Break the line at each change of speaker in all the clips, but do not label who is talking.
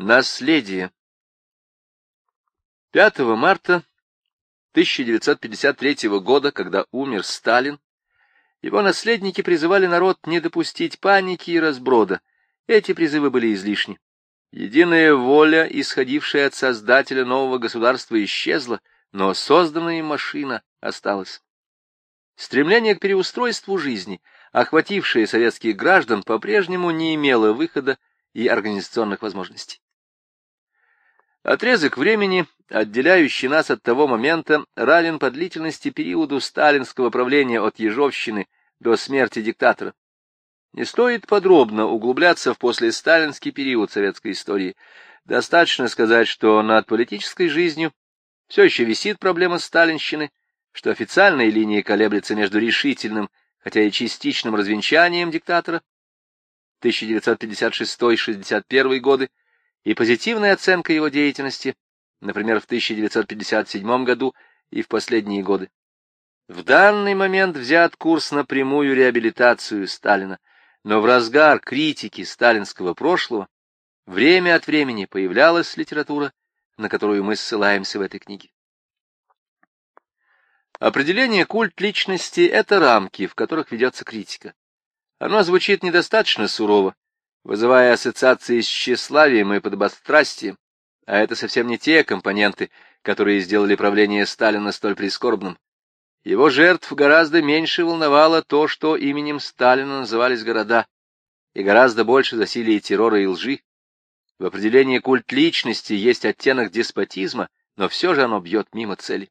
Наследие. 5 марта 1953 года, когда умер Сталин, его наследники призывали народ не допустить паники и разброда. Эти призывы были излишни. Единая воля, исходившая от создателя нового государства, исчезла, но созданная машина осталась. Стремление к переустройству жизни, охватившее советских граждан, по-прежнему не имело выхода и организационных возможностей. Отрезок времени, отделяющий нас от того момента, равен по длительности периоду сталинского правления от Ежовщины до смерти диктатора. Не стоит подробно углубляться в послесталинский период советской истории. Достаточно сказать, что над политической жизнью все еще висит проблема сталинщины, что официальные линии колеблются между решительным, хотя и частичным развенчанием диктатора 1956-61 годы и позитивной оценкой его деятельности, например, в 1957 году и в последние годы. В данный момент взят курс на прямую реабилитацию Сталина, но в разгар критики сталинского прошлого время от времени появлялась литература, на которую мы ссылаемся в этой книге. Определение культ личности — это рамки, в которых ведется критика. Оно звучит недостаточно сурово, вызывая ассоциации с тщеславием и подобострастием, а это совсем не те компоненты, которые сделали правление Сталина столь прискорбным. Его жертв гораздо меньше волновало то, что именем Сталина назывались города, и гораздо больше засилие террора и лжи. В определении культ личности есть оттенок деспотизма, но все же оно бьет мимо цели.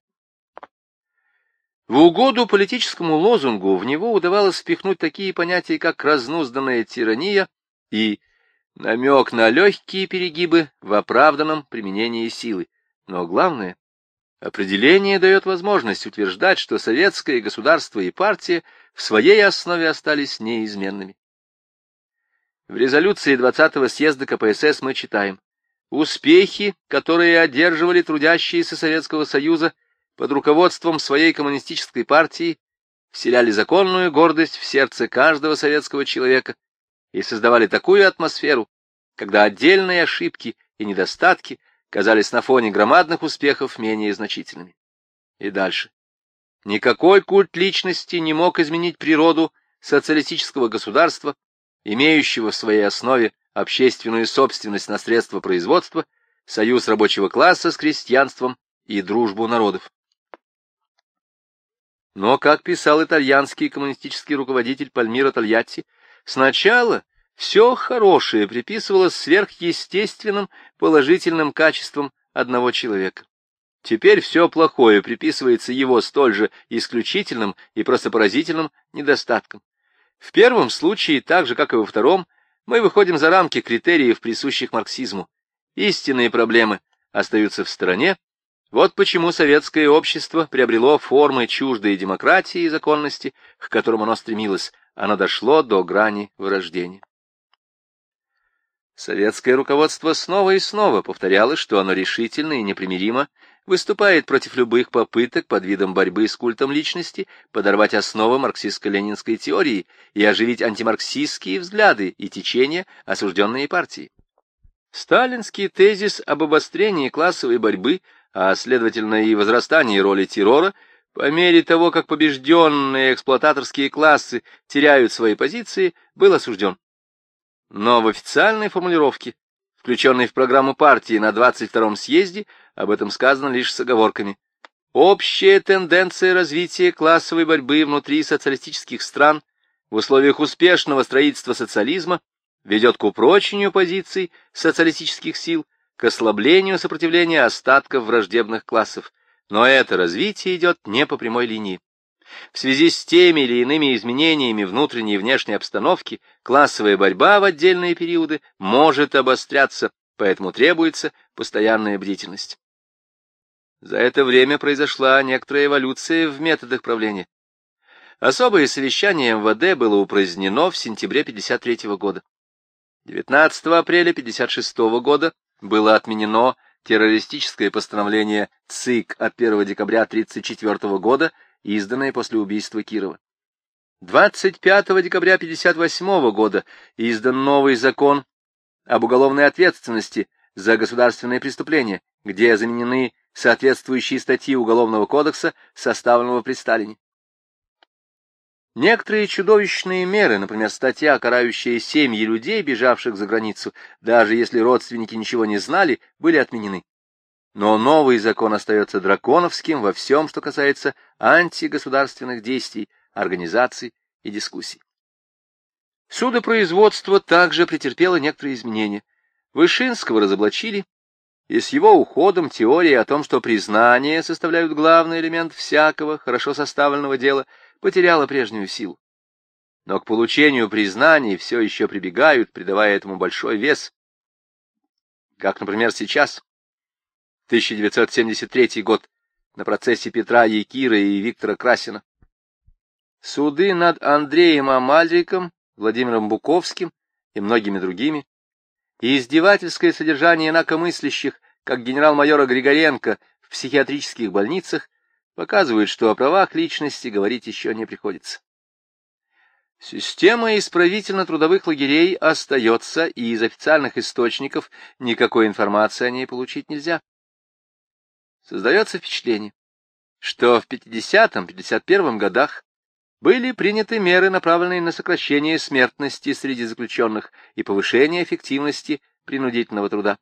В угоду политическому лозунгу в него удавалось впихнуть такие понятия, как разнузданная тирания и намек на легкие перегибы в оправданном применении силы. Но главное, определение дает возможность утверждать, что советское государство и партия в своей основе остались неизменными. В резолюции 20-го съезда КПСС мы читаем «Успехи, которые одерживали трудящиеся Советского Союза, под руководством своей коммунистической партии вселяли законную гордость в сердце каждого советского человека и создавали такую атмосферу, когда отдельные ошибки и недостатки казались на фоне громадных успехов менее значительными. И дальше. Никакой культ личности не мог изменить природу социалистического государства, имеющего в своей основе общественную собственность на средства производства, союз рабочего класса с крестьянством и дружбу народов. Но, как писал итальянский коммунистический руководитель Пальмиро Тольятти, сначала все хорошее приписывалось сверхъестественным положительным качествам одного человека. Теперь все плохое приписывается его столь же исключительным и просто поразительным недостаткам. В первом случае, так же, как и во втором, мы выходим за рамки критериев, присущих марксизму. Истинные проблемы остаются в стороне, вот почему советское общество приобрело формы чуждой демократии и законности, к которым оно стремилось. Оно дошло до грани вырождения. Советское руководство снова и снова повторяло, что оно решительно и непримиримо выступает против любых попыток под видом борьбы с культом личности подорвать основы марксистско-ленинской теории и оживить антимарксистские взгляды и течения, осужденные партией. Сталинский тезис об обострении классовой борьбы – а, следовательно, и возрастание роли террора, по мере того, как побежденные эксплуататорские классы теряют свои позиции, был осужден. Но в официальной формулировке, включенной в программу партии на 22-м съезде, об этом сказано лишь с оговорками. Общая тенденция развития классовой борьбы внутри социалистических стран в условиях успешного строительства социализма ведет к упрочению позиций социалистических сил, к ослаблению сопротивления остатков враждебных классов, но это развитие идет не по прямой линии. В связи с теми или иными изменениями внутренней и внешней обстановки классовая борьба в отдельные периоды может обостряться, поэтому требуется постоянная бдительность. За это время произошла некоторая эволюция в методах правления. Особое совещание МВД было упразднено в сентябре 1953 года. 19 апреля 1956 года было отменено террористическое постановление ЦИК от 1 декабря 1934 года, изданное после убийства Кирова. 25 декабря 1958 года издан новый закон об уголовной ответственности за государственные преступления, где заменены соответствующие статьи Уголовного кодекса, составленного при Сталине. Некоторые чудовищные меры, например, статья, карающая семьи людей, бежавших за границу, даже если родственники ничего не знали, были отменены. Но новый закон остается драконовским во всем, что касается антигосударственных действий, организаций и дискуссий. Судопроизводство также претерпело некоторые изменения. Вышинского разоблачили, и с его уходом теория о том, что признания составляют главный элемент всякого хорошо составленного дела, потеряла прежнюю силу. Но к получению признаний все еще прибегают, придавая этому большой вес. Как, например, сейчас. 1973 год, на процессе Петра Якира и Виктора Красина. Суды над Андреем Амальриком, Владимиром Буковским и многими другими, и издевательское содержание инакомыслящих, как генерал-майора Григоренко в психиатрических больницах, показывают, что о правах личности говорить еще не приходится. Система исправительно-трудовых лагерей остается, и из официальных источников никакой информации о ней получить нельзя. Создается впечатление, что в 50-51 годах были приняты меры, направленные на сокращение смертности среди заключенных и повышение эффективности принудительного труда.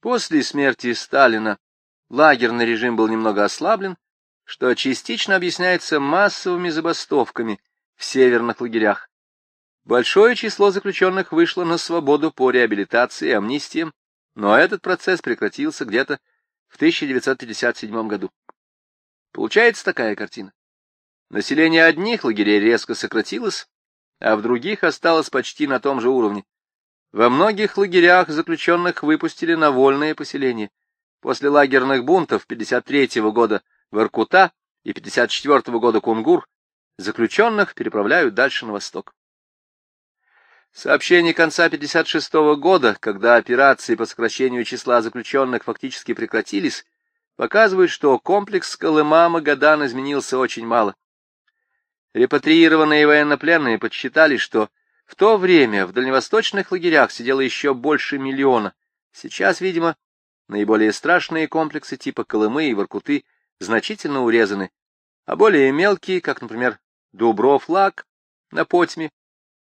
После смерти Сталина лагерный режим был немного ослаблен, что частично объясняется массовыми забастовками в северных лагерях. Большое число заключенных вышло на свободу по реабилитации и амнистиям, но этот процесс прекратился где-то в 1957 году. Получается такая картина. Население одних лагерей резко сократилось, а в других осталось почти на том же уровне. Во многих лагерях заключенных выпустили на вольное поселение. После лагерных бунтов 53 года Воркута и 54 года Кунгур заключенных переправляют дальше на восток. Сообщение конца 56 года, когда операции по сокращению числа заключенных фактически прекратились, показывают, что комплекс Колыма-Магадан изменился очень мало. Репатриированные военнопленные подсчитали, что в то время в дальневосточных лагерях сидело еще больше миллиона. Сейчас, видимо, наиболее страшные комплексы типа Колымы и Воркуты значительно урезаны, а более мелкие, как, например, Дубров-Лак на Потьме,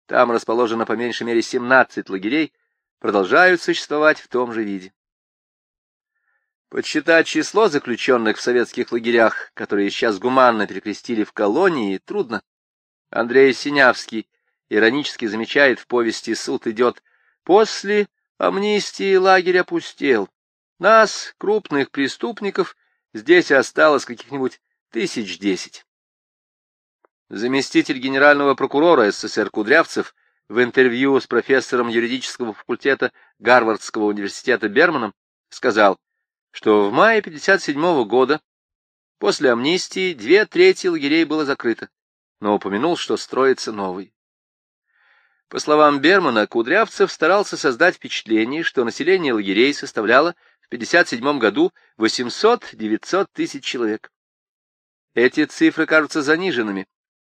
там расположено по меньшей мере 17 лагерей, продолжают существовать в том же виде. Подсчитать число заключенных в советских лагерях, которые сейчас гуманно перекрестили в колонии, трудно. Андрей Синявский иронически замечает в повести «Суд идет». После амнистии лагерь опустел. Нас, крупных преступников, здесь осталось каких-нибудь тысяч десять. Заместитель генерального прокурора СССР Кудрявцев в интервью с профессором юридического факультета Гарвардского университета Берманом сказал, что в мае 1957 года после амнистии две трети лагерей было закрыто, но упомянул, что строится новый. По словам Бермана, Кудрявцев старался создать впечатление, что население лагерей составляло в 1957 году 800-900 тысяч человек. Эти цифры кажутся заниженными,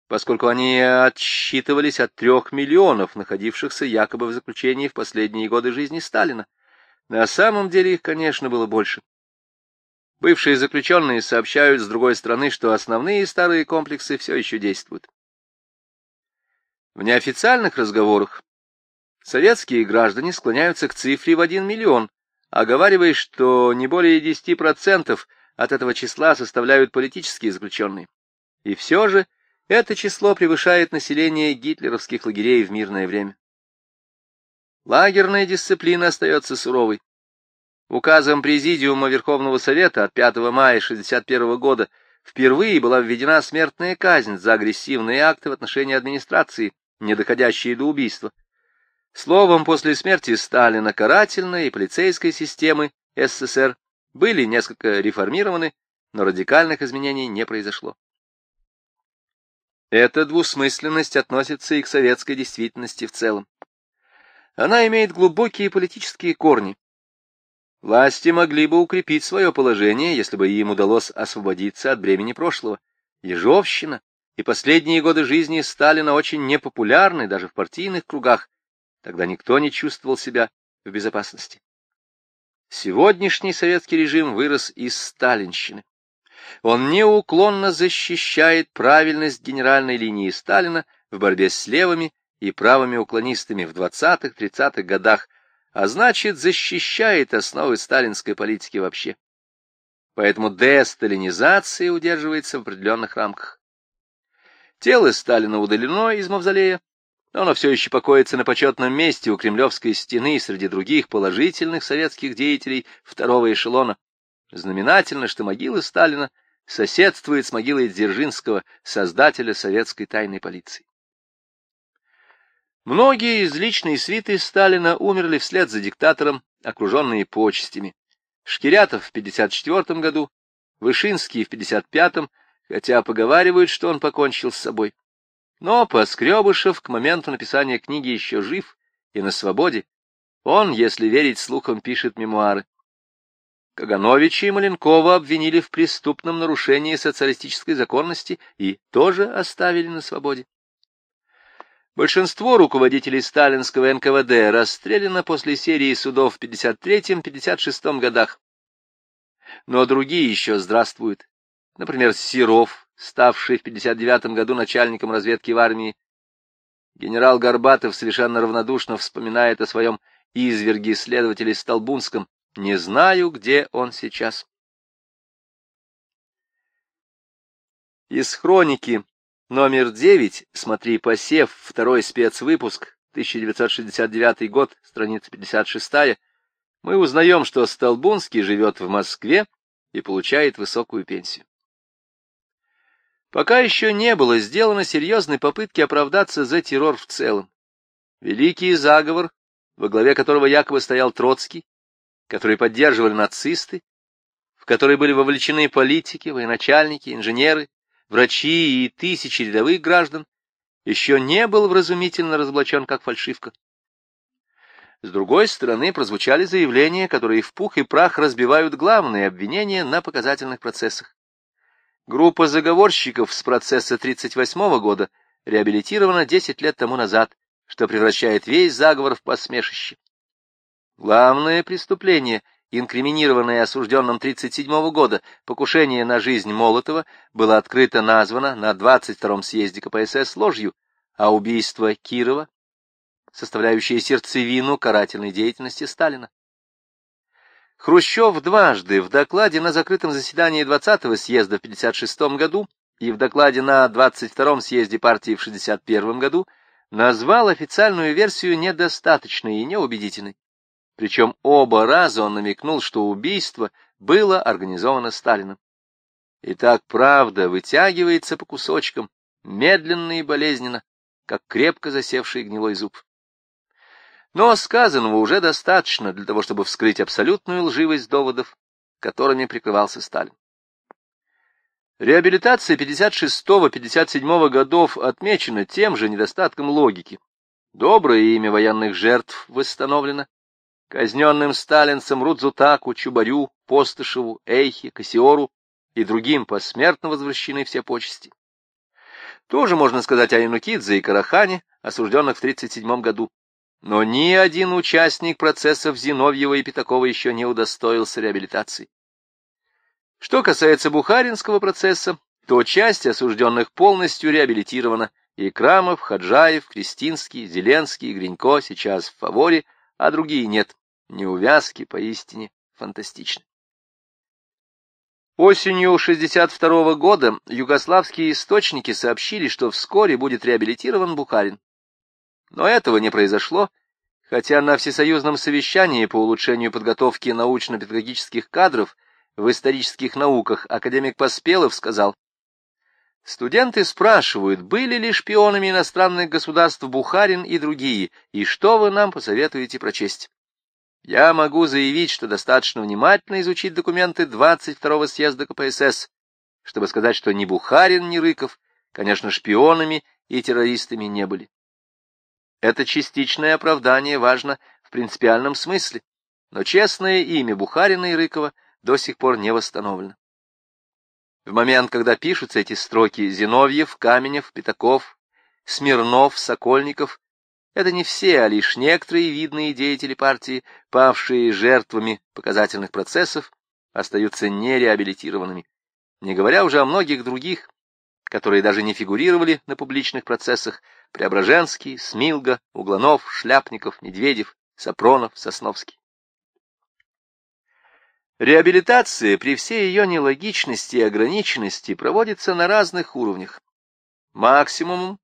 поскольку они отсчитывались от трех миллионов, находившихся якобы в заключении в последние годы жизни Сталина. На самом деле их, конечно, было больше. Бывшие заключенные сообщают, с другой стороны, что основные старые комплексы все еще действуют. В неофициальных разговорах советские граждане склоняются к цифре в 1 миллион, оговаривая, что не более 10% от этого числа составляют политические заключенные. И все же это число превышает население гитлеровских лагерей в мирное время. Лагерная дисциплина остается суровой. Указом Президиума Верховного Совета от 5 мая 1961 года впервые была введена смертная казнь за агрессивные акты в отношении администрации, не доходящие до убийства. Словом, после смерти Сталина карательная и полицейская системы СССР были несколько реформированы, но радикальных изменений не произошло. Эта двусмысленность относится и к советской действительности в целом. Она имеет глубокие политические корни. Власти могли бы укрепить свое положение, если бы им удалось освободиться от бремени прошлого. Ежовщина и последние годы жизни Сталина очень непопулярны даже в партийных кругах. Тогда никто не чувствовал себя в безопасности. Сегодняшний советский режим вырос из сталинщины. Он неуклонно защищает правильность генеральной линии Сталина в борьбе с левыми и правыми уклонистами в 20-30-х годах, а значит, защищает основы сталинской политики вообще. Поэтому десталинизация удерживается в определенных рамках. Тело Сталина удалено из мавзолея, но оно все еще покоится на почетном месте у Кремлевской стены среди других положительных советских деятелей второго эшелона. Знаменательно, что могила Сталина соседствует с могилой Дзержинского, создателя советской тайной полиции. Многие из личной свиты Сталина умерли вслед за диктатором, окруженные почестями. Шкирятов в 54 году, Вышинский в 55-м, хотя поговаривают, что он покончил с собой. Но Поскребышев к моменту написания книги еще жив и на свободе. Он, если верить слухам, пишет мемуары. Кагановича и Маленкова обвинили в преступном нарушении социалистической законности и тоже оставили на свободе. Большинство руководителей сталинского НКВД расстреляно после серии судов в 53-56 годах. Но другие еще здравствуют. Например, Серов, ставший в 59 году начальником разведки в армии. Генерал Горбатов совершенно равнодушно вспоминает о своем изверге следователей Столбунском. Не знаю, где он сейчас. Из хроники номер 9, смотри посев, второй спецвыпуск, 1969 год, страница 56, мы узнаем, что Столбунский живет в Москве и получает высокую пенсию. Пока еще не было сделано серьезной попытки оправдаться за террор в целом. Великий заговор, во главе которого якобы стоял Троцкий, который поддерживали нацисты, в который были вовлечены политики, военачальники, инженеры, врачи и тысячи рядовых граждан, еще не был вразумительно разоблачен как фальшивка. С другой стороны, прозвучали заявления, которые в пух и прах разбивают главные обвинения на показательных процессах. Группа заговорщиков с процесса 1938 года реабилитирована 10 лет тому назад, что превращает весь заговор в посмешище. Главное преступление, инкриминированное осужденным 1937 года, покушение на жизнь Молотова, было открыто названо на 22-м съезде КПСС ложью, а убийство Кирова, составляющее сердцевину карательной деятельности Сталина. Хрущев дважды в докладе на закрытом заседании 20-го съезда в 1956 году и в докладе на 22-м съезде партии в 1961 году назвал официальную версию недостаточной и неубедительной. Причем оба раза он намекнул, что убийство было организовано Сталином. И так правда вытягивается по кусочкам, медленно и болезненно, как крепко засевший гнилой зуб. Но сказанного уже достаточно для того, чтобы вскрыть абсолютную лживость доводов, которыми прикрывался Сталин. Реабилитация 56-57 годов отмечена тем же недостатком логики. Доброе имя военных жертв восстановлено. Казненным сталинцам Рудзутаку, Чубарю, Постышеву, Эйхе, Кассиору и другим посмертно возвращены все почести. Тоже можно сказать о Янукидзе и Карахане, осужденных в 1937 году. Но ни один участник процессов Зиновьева и Пятакова еще не удостоился реабилитации. Что касается Бухаринского процесса, то часть осужденных полностью реабилитирована, и Крамов, Хаджаев, Кристинский, Зеленский Гринько сейчас в фаворе, а другие нет. Неувязки поистине фантастичны. Осенью 62 -го года югославские источники сообщили, что вскоре будет реабилитирован Бухарин. Но этого не произошло, хотя на всесоюзном совещании по улучшению подготовки научно-педагогических кадров в исторических науках академик Поспелов сказал, Студенты спрашивают, были ли шпионами иностранных государств Бухарин и другие, и что вы нам посоветуете прочесть? Я могу заявить, что достаточно внимательно изучить документы 22-го съезда КПСС, чтобы сказать, что ни Бухарин, ни Рыков, конечно, шпионами и террористами не были. Это частичное оправдание важно в принципиальном смысле, но честное имя Бухарина и Рыкова до сих пор не восстановлено. В момент, когда пишутся эти строки, Зиновьев, Каменев, Пятаков, Смирнов, Сокольников Это не все, а лишь некоторые видные деятели партии, павшие жертвами показательных процессов, остаются нереабилитированными, не говоря уже о многих других, которые даже не фигурировали на публичных процессах, Преображенский, Смилга, Угланов, Шляпников, Медведев, Сапронов, Сосновский. Реабилитация при всей ее нелогичности и ограниченности проводится на разных уровнях. Максимумом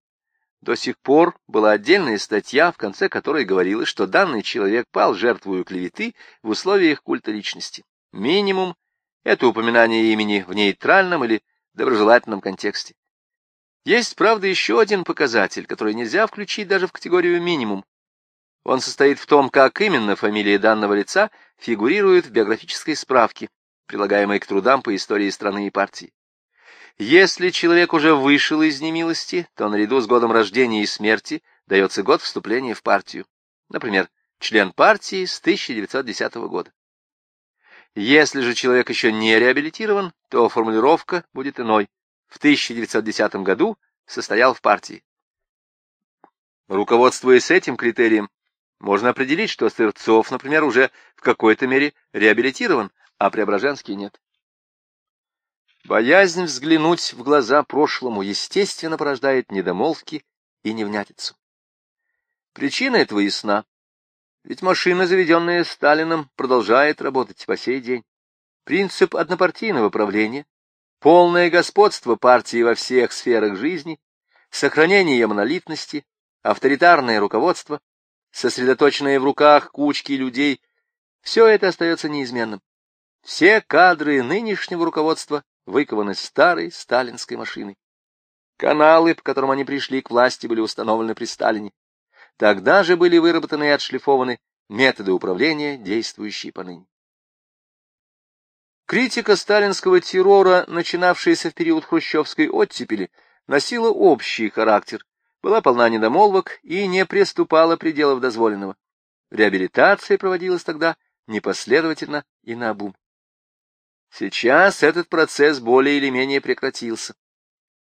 до сих пор была отдельная статья, в конце которой говорилось, что данный человек пал жертвою клеветы в условиях культа личности. Минимум — это упоминание имени в нейтральном или доброжелательном контексте. Есть, правда, еще один показатель, который нельзя включить даже в категорию минимум. Он состоит в том, как именно фамилия данного лица фигурирует в биографической справке, прилагаемой к трудам по истории страны и партии. Если человек уже вышел из немилости, то наряду с годом рождения и смерти дается год вступления в партию. Например, член партии с 1910 года. Если же человек еще не реабилитирован, то формулировка будет иной. В 1910 году состоял в партии. Руководствуясь этим критерием, можно определить, что Сырцов, например, уже в какой-то мере реабилитирован, а Преображенский нет. Боязнь взглянуть в глаза прошлому естественно порождает недомолвки и невнятицу. Причина этого ясна. Ведь машина, заведенная Сталином, продолжает работать по сей день. Принцип однопартийного правления, полное господство партии во всех сферах жизни, сохранение монолитности, авторитарное руководство, сосредоточенное в руках кучки людей, все это остается неизменным. Все кадры нынешнего руководства выкованы старой сталинской машиной. Каналы, по которым они пришли к власти, были установлены при Сталине. Тогда же были выработаны и отшлифованы методы управления, действующие поныне. Критика сталинского террора, начинавшаяся в период хрущевской оттепели, носила общий характер, была полна недомолвок и не приступала пределов дозволенного. Реабилитация проводилась тогда непоследовательно и наобум. Сейчас этот процесс более или менее прекратился.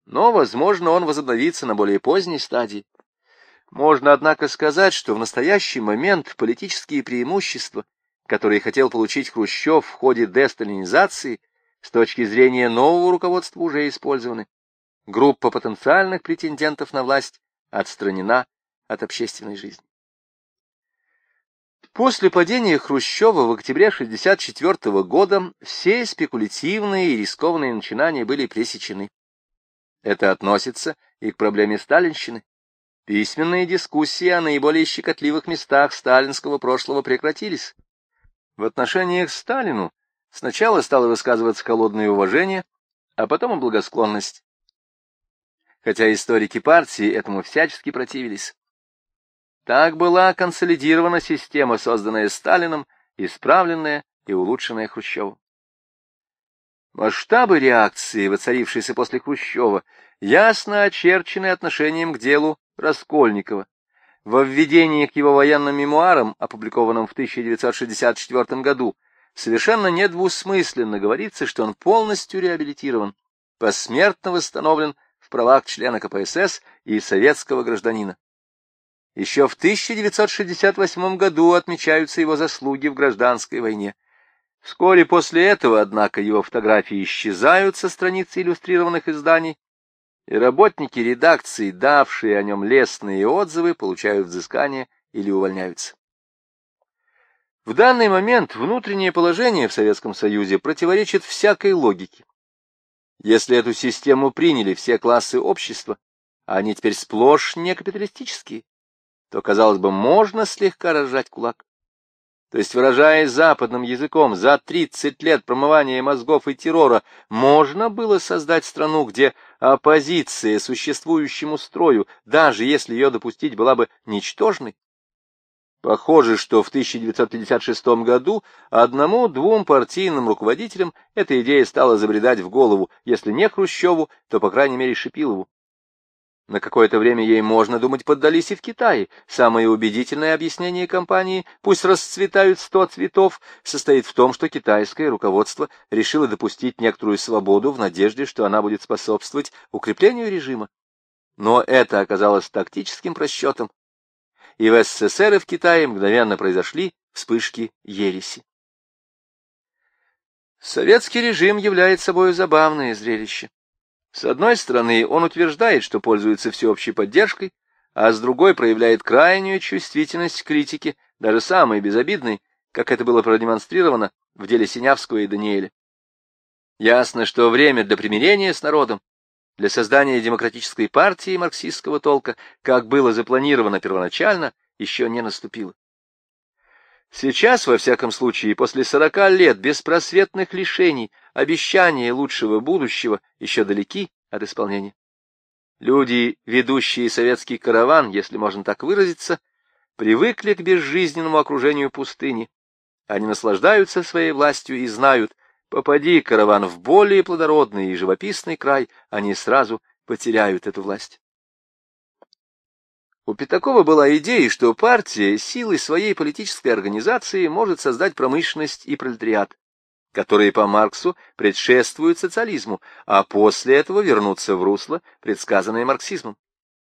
Но, возможно, он возобновится на более поздней стадии. Можно, однако, сказать, что в настоящий момент политические преимущества, которые хотел получить Хрущев в ходе десталинизации, с точки зрения нового руководства уже использованы. Группа потенциальных претендентов на власть отстранена от общественной жизни. После падения Хрущева в октябре 1964 года все спекулятивные и рискованные начинания были пресечены. Это относится и к проблеме сталинщины. Письменные дискуссии о наиболее щекотливых местах сталинского прошлого прекратились. В отношении к Сталину сначала стало высказываться холодное уважение, а потом и благосклонность. Хотя историки партии этому всячески противились. Так была консолидирована система, созданная Сталином, исправленная и улучшенная Хрущевым. Масштабы реакции, воцарившейся после Хрущева, ясно очерчены отношением к делу Раскольникова. Во введении к его военным мемуарам, опубликованном в 1964 году, совершенно недвусмысленно говорится, что он полностью реабилитирован, посмертно восстановлен в правах члена КПСС и советского гражданина. Еще в 1968 году отмечаются его заслуги в гражданской войне. Вскоре после этого, однако, его фотографии исчезают со страниц иллюстрированных изданий, и работники редакции, давшие о нем лестные отзывы, получают взыскание или увольняются. В данный момент внутреннее положение в Советском Союзе противоречит всякой логике. Если эту систему приняли все классы общества, а они теперь сплошь некапиталистические, то, казалось бы, можно слегка разжать кулак. То есть, выражаясь западным языком, за 30 лет промывания мозгов и террора можно было создать страну, где оппозиция существующему строю, даже если ее допустить была бы ничтожной. Похоже, что в 1956 году одному-двум партийным руководителям эта идея стала забредать в голову, если не Хрущеву, то, по крайней мере, Шипилову. На какое-то время ей, можно думать, поддались и в Китае. Самое убедительное объяснение компании «пусть расцветают сто цветов» состоит в том, что китайское руководство решило допустить некоторую свободу в надежде, что она будет способствовать укреплению режима. Но это оказалось тактическим просчетом, и в СССР и в Китае мгновенно произошли вспышки ереси. Советский режим является собой забавное зрелище. С одной стороны, он утверждает, что пользуется всеобщей поддержкой, а с другой проявляет крайнюю чувствительность к критике, даже самой безобидной, как это было продемонстрировано в деле Синявского и Даниэля. Ясно, что время для примирения с народом, для создания демократической партии марксистского толка, как было запланировано первоначально, еще не наступило. Сейчас, во всяком случае, после сорока лет беспросветных лишений, обещания лучшего будущего еще далеки от исполнения. Люди, ведущие советский караван, если можно так выразиться, привыкли к безжизненному окружению пустыни. Они наслаждаются своей властью и знают, попади караван в более плодородный и живописный край, они сразу потеряют эту власть. У Пятакова была идея, что партия силой своей политической организации может создать промышленность и пролетариат, которые по Марксу предшествуют социализму, а после этого вернуться в русло, предсказанное марксизмом.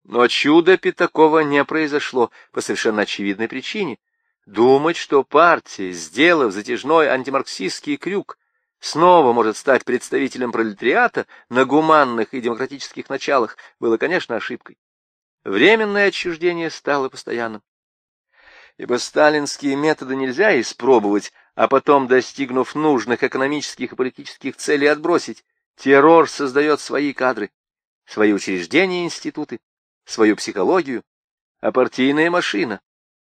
Но чудо Пятакова не произошло по совершенно очевидной причине. Думать, что партия, сделав затяжной антимарксистский крюк, снова может стать представителем пролетариата на гуманных и демократических началах, было, конечно, ошибкой. Временное отчуждение стало постоянным. Ибо сталинские методы нельзя испробовать, а потом, достигнув нужных экономических и политических целей, отбросить. Террор создает свои кадры, свои учреждения и институты, свою психологию, а партийная машина,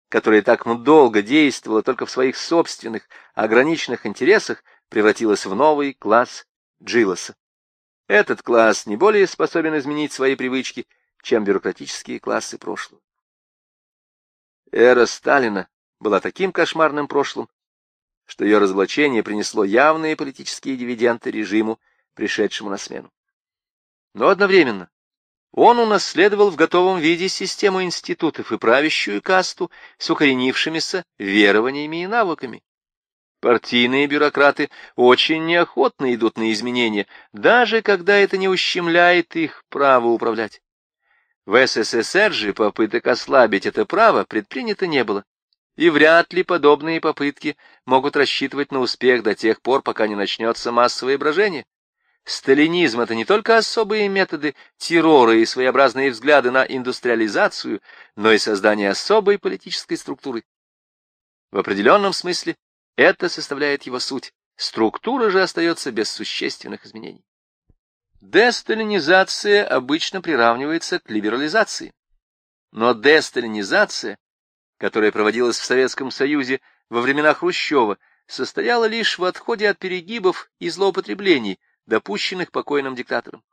которая так долго действовала только в своих собственных ограниченных интересах, превратилась в новый класс Джилоса. Этот класс не более способен изменить свои привычки, чем бюрократические классы прошлого. Эра Сталина была таким кошмарным прошлым, что ее разоблачение принесло явные политические дивиденды режиму, пришедшему на смену. Но одновременно он унаследовал в готовом виде систему институтов и правящую касту с укоренившимися верованиями и навыками. Партийные бюрократы очень неохотно идут на изменения, даже когда это не ущемляет их право управлять. В СССР же попыток ослабить это право предпринято не было, и вряд ли подобные попытки могут рассчитывать на успех до тех пор, пока не начнется массовое брожение. Сталинизм — это не только особые методы террора и своеобразные взгляды на индустриализацию, но и создание особой политической структуры. В определенном смысле это составляет его суть. Структура же остается без существенных изменений. Десталинизация обычно приравнивается к либерализации. Но десталинизация, которая проводилась в Советском Союзе во времена Хрущева, состояла лишь в отходе от перегибов и злоупотреблений, допущенных покойным диктатором.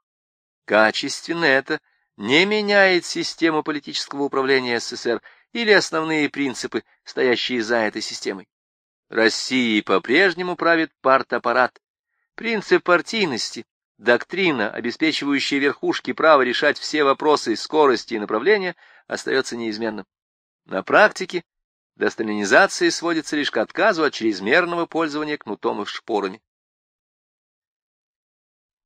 Качественно это не меняет систему политического управления СССР или основные принципы, стоящие за этой системой. Россией по-прежнему правит партаппарат. Принцип партийности, Доктрина, обеспечивающая верхушке право решать все вопросы скорости и направления, остается неизменным. На практике десталинизация сводится лишь к отказу от чрезмерного пользования кнутом и шпорами.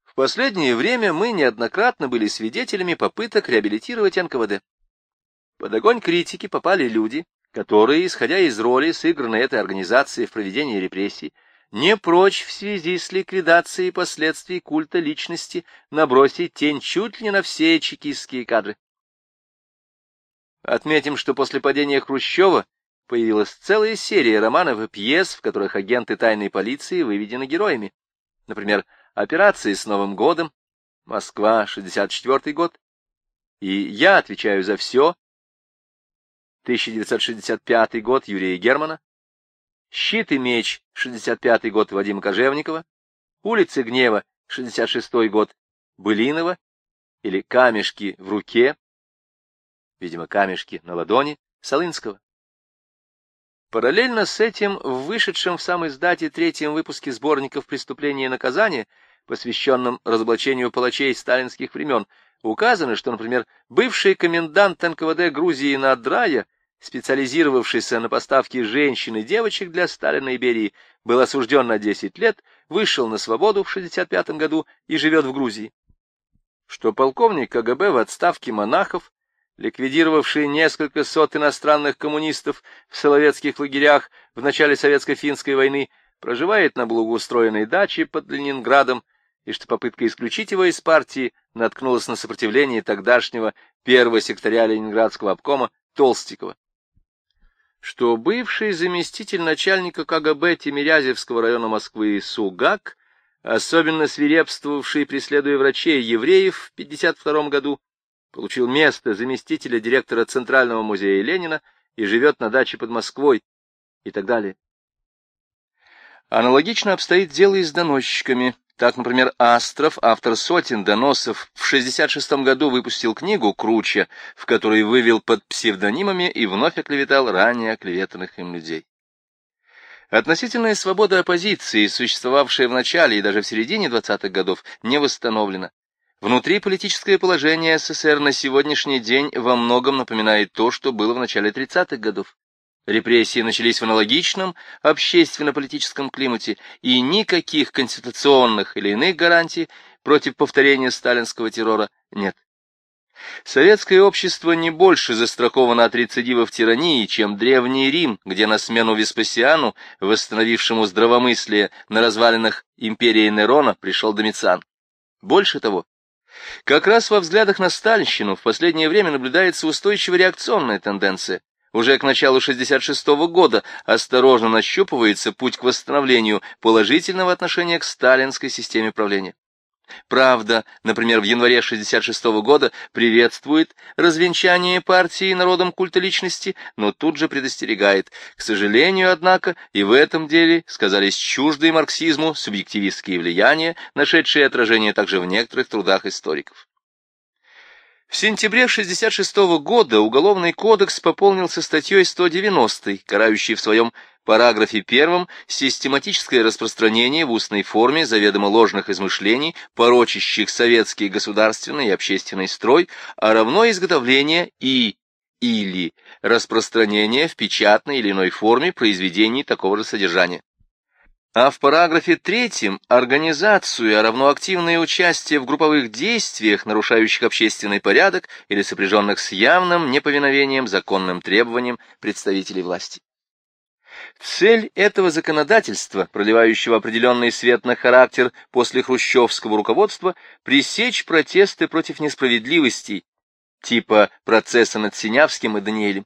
В последнее время мы неоднократно были свидетелями попыток реабилитировать НКВД. Под огонь критики попали люди, которые, исходя из роли, сыгранной этой организацией в проведении репрессий, не прочь в связи с ликвидацией последствий культа личности набросить тень чуть ли не на все чекистские кадры. Отметим, что после падения Хрущева появилась целая серия романов и пьес, в которых агенты тайной полиции выведены героями. Например, «Операции с Новым годом», «Москва, 64 год», и «Я отвечаю за все», 1965 год Юрия Германа, Щит и меч, 65-й год Вадима Кожевникова, Улицы гнева, 66-й год Былинова, или Камешки в руке, видимо, камешки на ладони, Солынского. Параллельно с этим, в вышедшем в самой издате третьем выпуске сборников «Преступления и наказания», посвященном разоблачению палачей сталинских времен, указано, что, например, бывший комендант НКВД Грузии Надрая специализировавшийся на поставке женщин и девочек для Сталина и Берии, был осужден на 10 лет, вышел на свободу в 65 году и живет в Грузии. Что полковник КГБ в отставке монахов ликвидировавший несколько сот иностранных коммунистов в соловецких лагерях в начале Советско-финской войны, проживает на благоустроенной даче под Ленинградом, и что попытка исключить его из партии наткнулась на сопротивление тогдашнего первого секретаря Ленинградского обкома Толстикова. Что бывший заместитель начальника КГБ Тимирязевского района Москвы Сугак, особенно свирепствовавший, преследуя врачей евреев в 1952 году, получил место заместителя директора Центрального музея Ленина и живет на даче под Москвой и так далее. Аналогично обстоит дело и с доносчиками. Так, например, Астров, автор сотен доносов, в 66 году выпустил книгу «Круче», в которой вывел под псевдонимами и вновь оклеветал ранее оклеветанных им людей. Относительная свобода оппозиции, существовавшая в начале и даже в середине 20-х годов, не восстановлена. Внутриполитическое положение СССР на сегодняшний день во многом напоминает то, что было в начале 30-х годов. Репрессии начались в аналогичном общественно-политическом климате, и никаких конституционных или иных гарантий против повторения сталинского террора нет. Советское общество не больше застраховано от рецидивов тирании, чем Древний Рим, где на смену Веспасиану, восстановившему здравомыслие на развалинах империи Нерона, пришел Домициан. Больше того, как раз во взглядах на сталинщину в последнее время наблюдается устойчивая реакционная тенденция. Уже к началу 66 -го года осторожно нащупывается путь к восстановлению положительного отношения к сталинской системе правления. Правда, например, в январе 66 -го года приветствует развенчание партии народом культа личности, но тут же предостерегает. К сожалению, однако, и в этом деле сказались чуждые марксизму субъективистские влияния, нашедшие отражение также в некоторых трудах историков. В сентябре 66 -го года Уголовный кодекс пополнился статьей 190, карающей в своем параграфе первом систематическое распространение в устной форме заведомо ложных измышлений, порочащих советский государственный и общественный строй, а равно изготовление и или распространение в печатной или иной форме произведений такого же содержания а в параграфе третьем организацию, а равно активное участие в групповых действиях, нарушающих общественный порядок или сопряженных с явным неповиновением законным требованиям представителей власти. Цель этого законодательства, проливающего определенный свет на характер после хрущевского руководства, пресечь протесты против несправедливостей, типа процесса над Синявским и Даниэлем.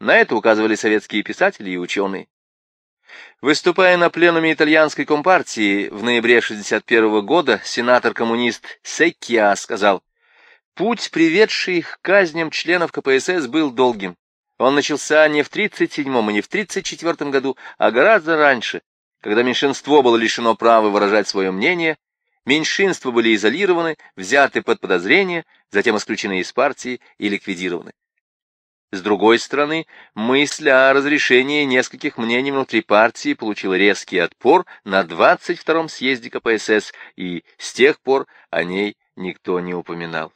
На это указывали советские писатели и ученые. Выступая на пленуме итальянской компартии в ноябре 61 года, сенатор-коммунист Секкиа сказал, «Путь, приведший к казням членов КПСС, был долгим. Он начался не в 37 и не в 34 году, а гораздо раньше, когда меньшинство было лишено права выражать свое мнение, меньшинства были изолированы, взяты под подозрение, затем исключены из партии и ликвидированы. С другой стороны, мысль о разрешении нескольких мнений внутри партии получила резкий отпор на 22-м съезде КПСС, и с тех пор о ней никто не упоминал.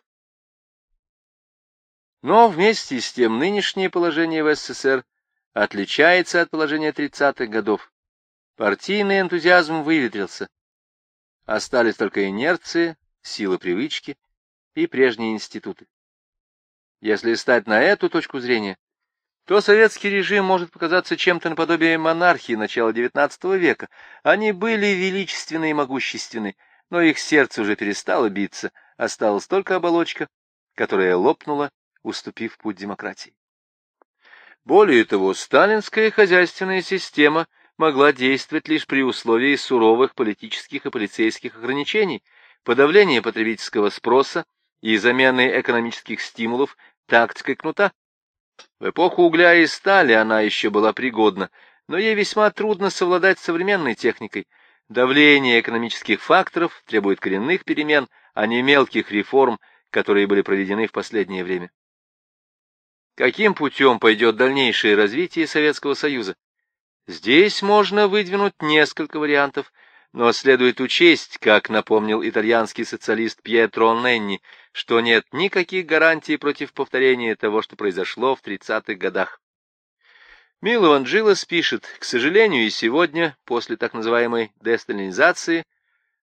Но вместе с тем нынешнее положение в СССР отличается от положения 30-х годов. Партийный энтузиазм выветрился. Остались только инерции, сила привычки и прежние институты. Если стать на эту точку зрения, то советский режим может показаться чем-то наподобие монархии начала XIX века. Они были величественны и могущественны, но их сердце уже перестало биться, осталась только оболочка, которая лопнула, уступив путь демократии. Более того, сталинская хозяйственная система могла действовать лишь при условии суровых политических и полицейских ограничений, подавления потребительского спроса и замены экономических стимулов тактикой кнута. В эпоху угля и стали она еще была пригодна, но ей весьма трудно совладать с современной техникой. Давление экономических факторов требует коренных перемен, а не мелких реформ, которые были проведены в последнее время. Каким путем пойдет дальнейшее развитие Советского Союза? Здесь можно выдвинуть несколько вариантов, но следует учесть, как напомнил итальянский социалист Пьетро Ненни, что нет никаких гарантий против повторения того, что произошло в 30-х годах. Милован Джилос пишет, к сожалению, и сегодня, после так называемой десталинизации,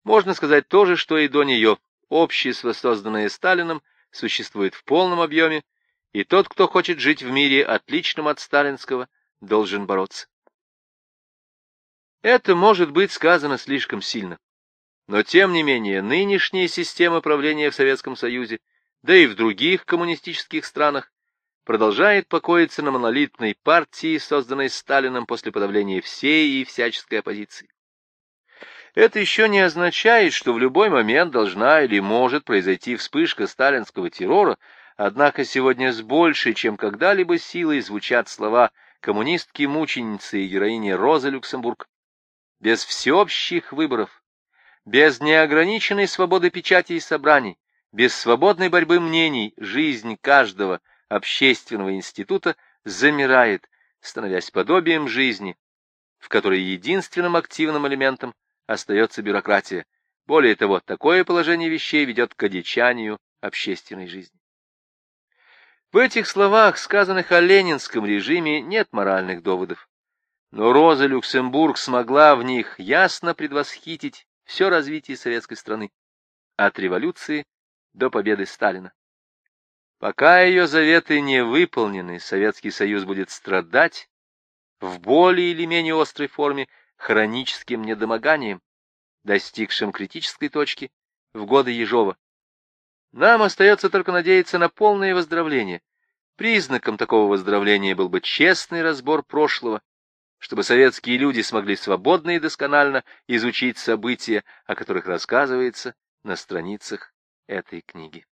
можно сказать то же, что и до нее. Общество, созданное Сталином, существует в полном объеме и тот, кто хочет жить в мире, отличном от сталинского, должен бороться. Это может быть сказано слишком сильно. Но, тем не менее, нынешняя система правления в Советском Союзе, да и в других коммунистических странах, продолжает покоиться на монолитной партии, созданной Сталином после подавления всей и всяческой оппозиции. Это еще не означает, что в любой момент должна или может произойти вспышка сталинского террора, однако сегодня с большей, чем когда-либо силой звучат слова коммунистки-мученицы и героини Розы Люксембург. Без всеобщих выборов, без неограниченной свободы печати и собраний, без свободной борьбы мнений жизнь каждого общественного института замирает, становясь подобием жизни, в которой единственным активным элементом остается бюрократия. Более того, такое положение вещей ведет к одичанию общественной жизни. В этих словах, сказанных о ленинском режиме, нет моральных доводов. Но Роза Люксембург смогла в них ясно предвосхитить все развитие советской страны, от революции до победы Сталина. Пока ее заветы не выполнены, Советский Союз будет страдать в более или менее острой форме хроническим недомоганием, достигшим критической точки в годы Ежова. Нам остается только надеяться на полное выздоровление. Признаком такого выздоровления был бы честный разбор прошлого, чтобы советские люди смогли свободно и досконально изучить события, о которых рассказывается на страницах этой книги.